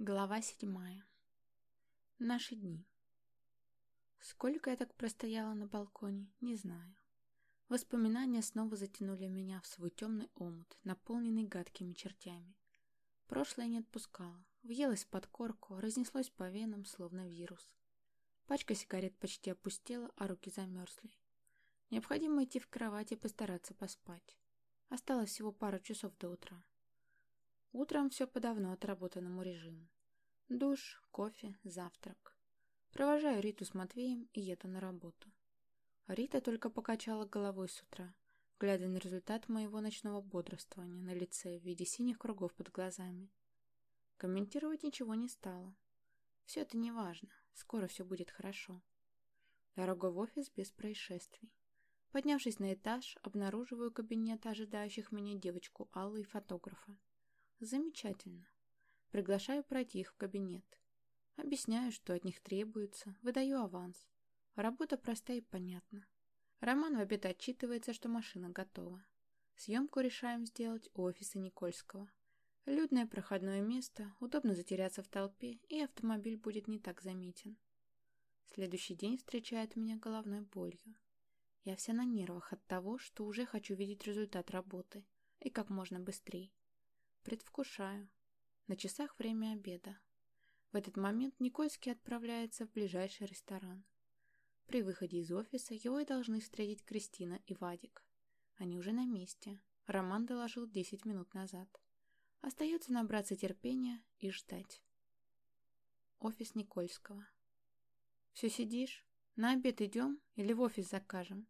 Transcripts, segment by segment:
Глава седьмая. Наши дни. Сколько я так простояла на балконе, не знаю. Воспоминания снова затянули меня в свой темный омут, наполненный гадкими чертями. Прошлое не отпускало, въелось под корку, разнеслось по венам, словно вирус. Пачка сигарет почти опустела, а руки замерзли. Необходимо идти в кровать и постараться поспать. Осталось всего пару часов до утра. Утром все по давно отработанному режиму. Душ, кофе, завтрак. Провожаю Риту с Матвеем и еду на работу. Рита только покачала головой с утра, глядя на результат моего ночного бодрствования на лице в виде синих кругов под глазами. Комментировать ничего не стала. Все это не важно, скоро все будет хорошо. Дорога в офис без происшествий. Поднявшись на этаж, обнаруживаю кабинет ожидающих меня девочку Аллы и фотографа. Замечательно. Приглашаю пройти их в кабинет. Объясняю, что от них требуется, выдаю аванс. Работа простая и понятна. Роман в обед отчитывается, что машина готова. Съемку решаем сделать у офиса Никольского. Людное проходное место, удобно затеряться в толпе, и автомобиль будет не так заметен. Следующий день встречает меня головной болью. Я вся на нервах от того, что уже хочу видеть результат работы, и как можно быстрее. Предвкушаю. На часах время обеда. В этот момент Никольский отправляется в ближайший ресторан. При выходе из офиса его и должны встретить Кристина и Вадик. Они уже на месте. Роман доложил 10 минут назад. Остается набраться терпения и ждать. Офис Никольского. «Все сидишь? На обед идем или в офис закажем?»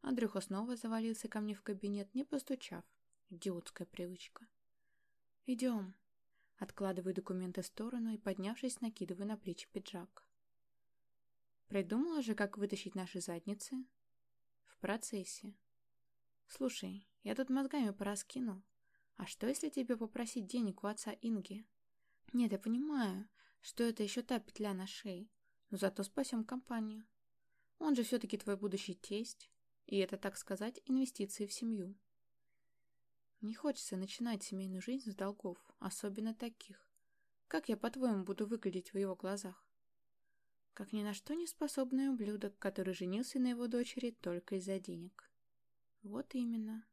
Андрюха снова завалился ко мне в кабинет, не постучав. Идиотская привычка. «Идем». Откладываю документы в сторону и, поднявшись, накидываю на плечи пиджак. Придумала же, как вытащить наши задницы? В процессе. Слушай, я тут мозгами пораскинул. А что, если тебе попросить денег у отца Инги? Нет, я понимаю, что это еще та петля на шее, но зато спасем компанию. Он же все-таки твой будущий тесть, и это, так сказать, инвестиции в семью. Не хочется начинать семейную жизнь с долгов, особенно таких. Как я, по-твоему, буду выглядеть в его глазах? Как ни на что не способный ублюдок, который женился на его дочери только из-за денег. Вот именно.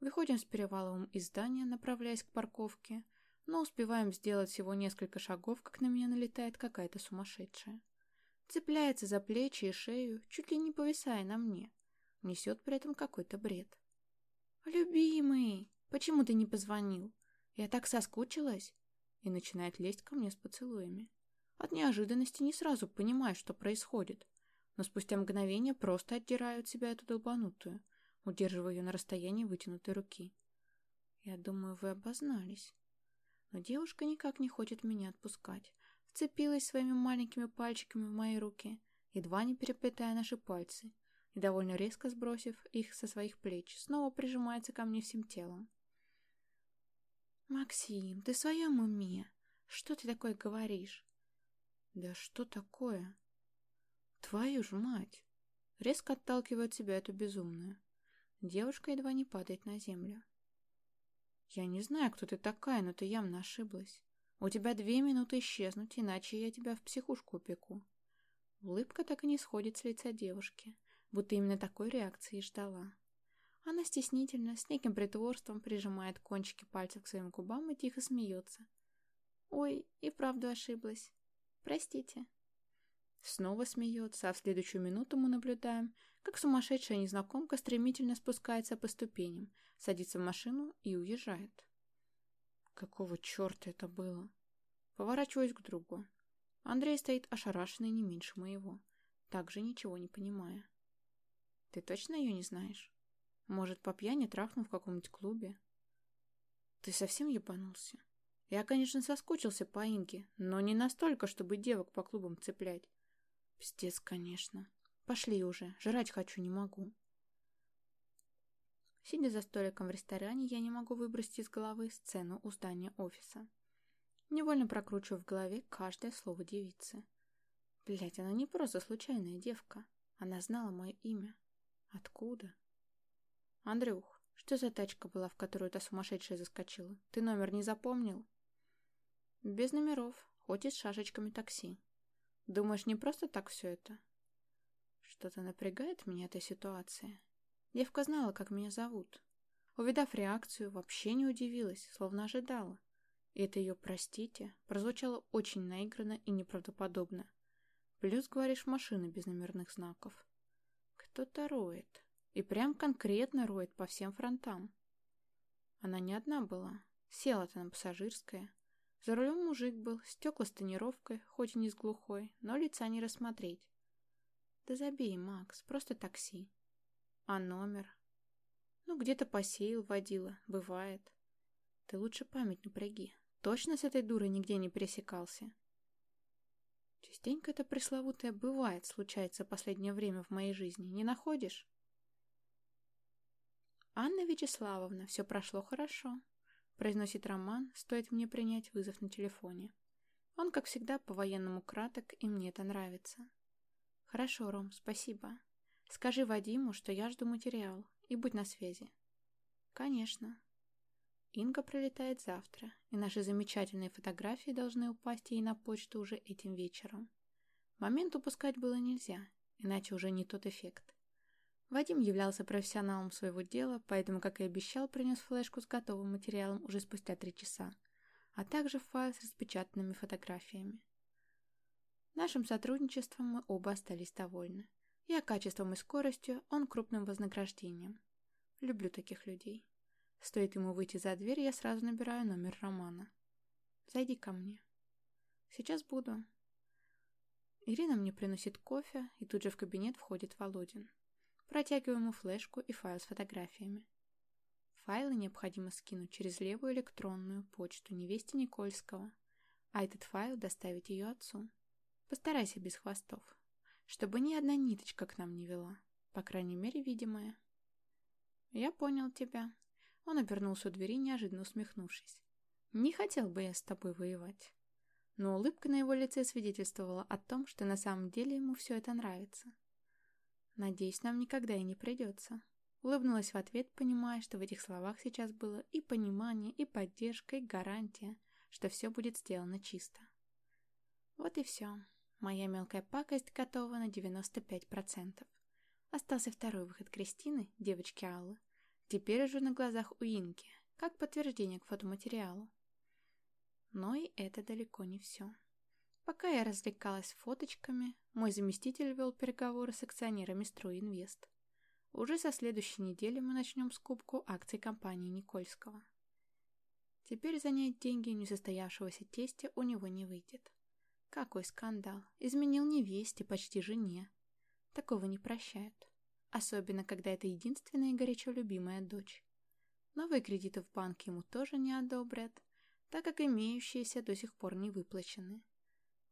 Выходим с Переваловым из здания, направляясь к парковке, но успеваем сделать всего несколько шагов, как на меня налетает какая-то сумасшедшая. Цепляется за плечи и шею, чуть ли не повисая на мне. Несет при этом какой-то бред. «Любимый, почему ты не позвонил? Я так соскучилась!» И начинает лезть ко мне с поцелуями. От неожиданности не сразу понимаю, что происходит, но спустя мгновение просто отдираю от себя эту долбанутую, удерживаю ее на расстоянии вытянутой руки. Я думаю, вы обознались. Но девушка никак не хочет меня отпускать. Вцепилась своими маленькими пальчиками в мои руки, едва не переплетая наши пальцы, и довольно резко сбросив их со своих плеч, снова прижимается ко мне всем телом. «Максим, ты в своем уме? Что ты такое говоришь?» «Да что такое?» «Твою ж мать!» Резко отталкивает себя эту безумную. Девушка едва не падает на землю. «Я не знаю, кто ты такая, но ты явно ошиблась. У тебя две минуты исчезнуть, иначе я тебя в психушку упеку». Улыбка так и не сходит с лица девушки будто именно такой реакции и ждала. Она стеснительно, с неким притворством прижимает кончики пальцев к своим губам и тихо смеется. «Ой, и правда ошиблась. Простите». Снова смеется, а в следующую минуту мы наблюдаем, как сумасшедшая незнакомка стремительно спускается по ступеням, садится в машину и уезжает. Какого черта это было? Поворачиваюсь к другу. Андрей стоит ошарашенный не меньше моего, также ничего не понимая. Ты точно ее не знаешь? Может, по пьяни трахнул в каком-нибудь клубе? Ты совсем ебанулся? Я, конечно, соскучился по Инге, но не настолько, чтобы девок по клубам цеплять. Пиздец, конечно. Пошли уже, жрать хочу, не могу. Сидя за столиком в ресторане, я не могу выбросить из головы сцену у здания офиса. Невольно прокручиваю в голове каждое слово девицы. Блять, она не просто случайная девка. Она знала мое имя. Откуда? Андрюх, что за тачка была, в которую та сумасшедшая заскочила? Ты номер не запомнил? Без номеров, хоть и с шашечками такси. Думаешь, не просто так все это? Что-то напрягает меня эта ситуация. Девка знала, как меня зовут. Увидав реакцию, вообще не удивилась, словно ожидала. И это ее «простите» прозвучало очень наигранно и неправдоподобно. Плюс, говоришь, машины без номерных знаков. Кто-то роет. И прям конкретно роет по всем фронтам. Она не одна была. Села-то на пассажирское. За рулем мужик был, стекла с тонировкой, хоть и не с глухой, но лица не рассмотреть. Да забей, Макс, просто такси. А номер? Ну, где-то посеял, водила, бывает. Ты лучше память напряги. Точно с этой дурой нигде не пересекался? Частенько это пресловутое «бывает» случается последнее время в моей жизни. Не находишь? Анна Вячеславовна, все прошло хорошо. Произносит Роман, стоит мне принять вызов на телефоне. Он, как всегда, по-военному краток, и мне это нравится. Хорошо, Ром, спасибо. Скажи Вадиму, что я жду материал, и будь на связи. Конечно. Инга прилетает завтра, и наши замечательные фотографии должны упасть ей на почту уже этим вечером. Момент упускать было нельзя, иначе уже не тот эффект. Вадим являлся профессионалом своего дела, поэтому, как и обещал, принес флешку с готовым материалом уже спустя три часа, а также файл с распечатанными фотографиями. Нашим сотрудничеством мы оба остались довольны. Я качеством и скоростью, он крупным вознаграждением. Люблю таких людей. Стоит ему выйти за дверь, я сразу набираю номер Романа. «Зайди ко мне». «Сейчас буду». Ирина мне приносит кофе, и тут же в кабинет входит Володин. Протягиваю ему флешку и файл с фотографиями. Файлы необходимо скинуть через левую электронную почту невесте Никольского, а этот файл доставить ее отцу. Постарайся без хвостов, чтобы ни одна ниточка к нам не вела, по крайней мере, видимая. Я понял тебя. Он обернулся у двери, неожиданно усмехнувшись. Не хотел бы я с тобой воевать. Но улыбка на его лице свидетельствовала о том, что на самом деле ему все это нравится. Надеюсь, нам никогда и не придется. Улыбнулась в ответ, понимая, что в этих словах сейчас было и понимание, и поддержка, и гарантия, что все будет сделано чисто. Вот и все. Моя мелкая пакость готова на 95%. Остался второй выход Кристины, девочки Аллы. Теперь уже на глазах у Инки, как подтверждение к фотоматериалу. Но и это далеко не все. Пока я развлекалась фоточками, мой заместитель вел переговоры с акционерами «Стройинвест». Уже со следующей недели мы начнем скупку акций компании Никольского. Теперь занять деньги несостоявшегося тестя у него не выйдет. Какой скандал. Изменил невесте, почти жене. Такого не прощают. Особенно, когда это единственная и горячо любимая дочь. Новые кредиты в банке ему тоже не одобрят, так как имеющиеся до сих пор не выплачены.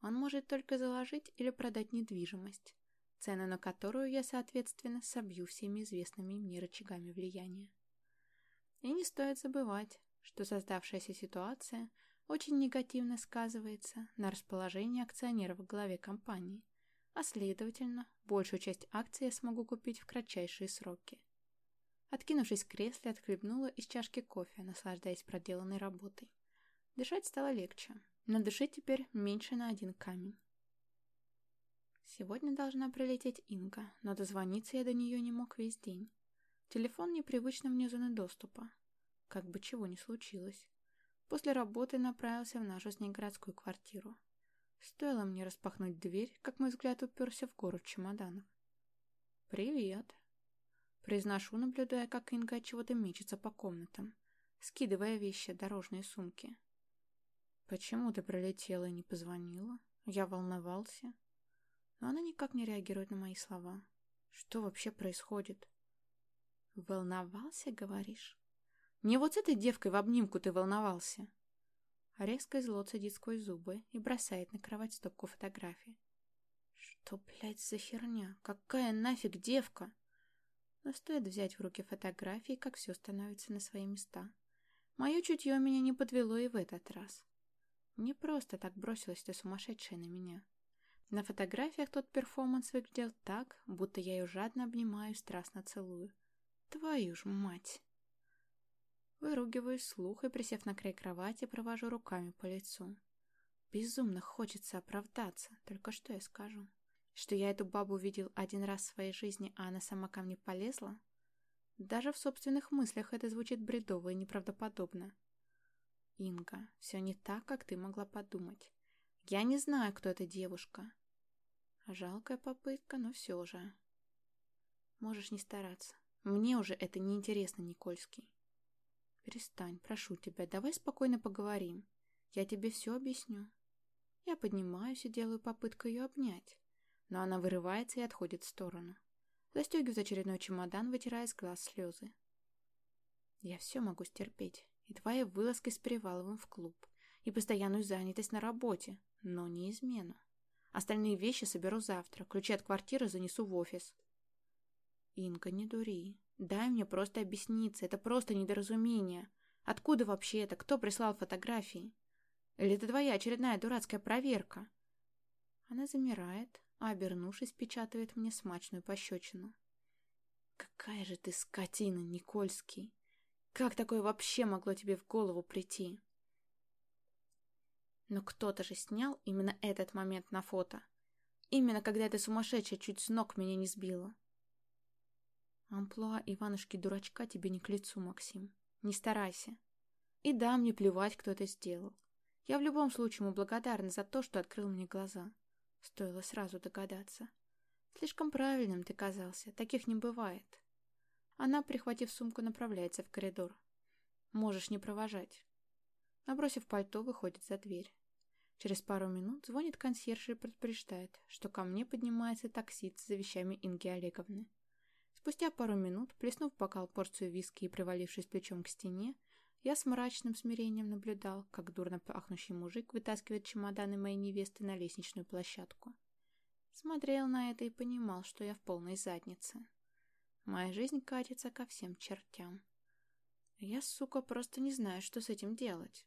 Он может только заложить или продать недвижимость, цену на которую я, соответственно, собью всеми известными мне рычагами влияния. И не стоит забывать, что создавшаяся ситуация очень негативно сказывается на расположении акционеров в главе компании, а следовательно, большую часть акций я смогу купить в кратчайшие сроки. Откинувшись в кресле, отхлебнула из чашки кофе, наслаждаясь проделанной работой. Дышать стало легче, на душе теперь меньше на один камень. Сегодня должна прилететь Инга, но дозвониться я до нее не мог весь день. Телефон непривычно вне зоны доступа. Как бы чего ни случилось. После работы направился в нашу с ней городскую квартиру. Стоило мне распахнуть дверь, как мой взгляд уперся в гору чемоданов. «Привет!» Произношу, наблюдая, как Инга чего-то мечется по комнатам, скидывая вещи, дорожные сумки. «Почему ты пролетела и не позвонила? Я волновался». Но она никак не реагирует на мои слова. Что вообще происходит? «Волновался, говоришь?» «Не вот с этой девкой в обнимку ты волновался!» Резко зло цедит сквозь зубы и бросает на кровать стопку фотографий. «Что, блядь, за херня? Какая нафиг девка?» Но стоит взять в руки фотографии, как все становится на свои места. Мое чутье меня не подвело и в этот раз. Не просто так бросилась ты сумасшедшая на меня. На фотографиях тот перформанс выглядел так, будто я ее жадно обнимаю и страстно целую. Твою ж мать! Выругиваюсь слух и, присев на край кровати, провожу руками по лицу. Безумно хочется оправдаться, только что я скажу? Что я эту бабу видел один раз в своей жизни, а она сама ко мне полезла? Даже в собственных мыслях это звучит бредово и неправдоподобно. Инга, все не так, как ты могла подумать. Я не знаю, кто эта девушка. Жалкая попытка, но все же. Можешь не стараться. Мне уже это не интересно, Никольский. Перестань, прошу тебя, давай спокойно поговорим. Я тебе все объясню. Я поднимаюсь и делаю попытку ее обнять, но она вырывается и отходит в сторону. Застегивает очередной чемодан, вытирая с глаз слезы. Я все могу стерпеть. И твои вылазки с Переваловым в клуб. И постоянную занятость на работе. Но не измену. Остальные вещи соберу завтра. Ключи от квартиры занесу в офис. Инка, не дури. Дай мне просто объясниться. Это просто недоразумение. Откуда вообще это? Кто прислал фотографии? Или это твоя очередная дурацкая проверка? Она замирает, а, обернувшись, печатает мне смачную пощечину. «Какая же ты скотина, Никольский! Как такое вообще могло тебе в голову прийти?» Но кто-то же снял именно этот момент на фото. Именно когда эта сумасшедшая чуть с ног меня не сбила. Амплуа Иванушки-дурачка тебе не к лицу, Максим. Не старайся. И да, мне плевать, кто это сделал. Я в любом случае ему благодарна за то, что открыл мне глаза. Стоило сразу догадаться. Слишком правильным ты казался, таких не бывает. Она, прихватив сумку, направляется в коридор. Можешь не провожать. Набросив пальто, выходит за дверь. Через пару минут звонит консьерж и предупреждает, что ко мне поднимается таксист за вещами Инги Олеговны. Спустя пару минут, плеснув бокал порцию виски и привалившись плечом к стене, я с мрачным смирением наблюдал, как дурно пахнущий мужик вытаскивает чемоданы моей невесты на лестничную площадку. Смотрел на это и понимал, что я в полной заднице. Моя жизнь катится ко всем чертям. Я, сука, просто не знаю, что с этим делать.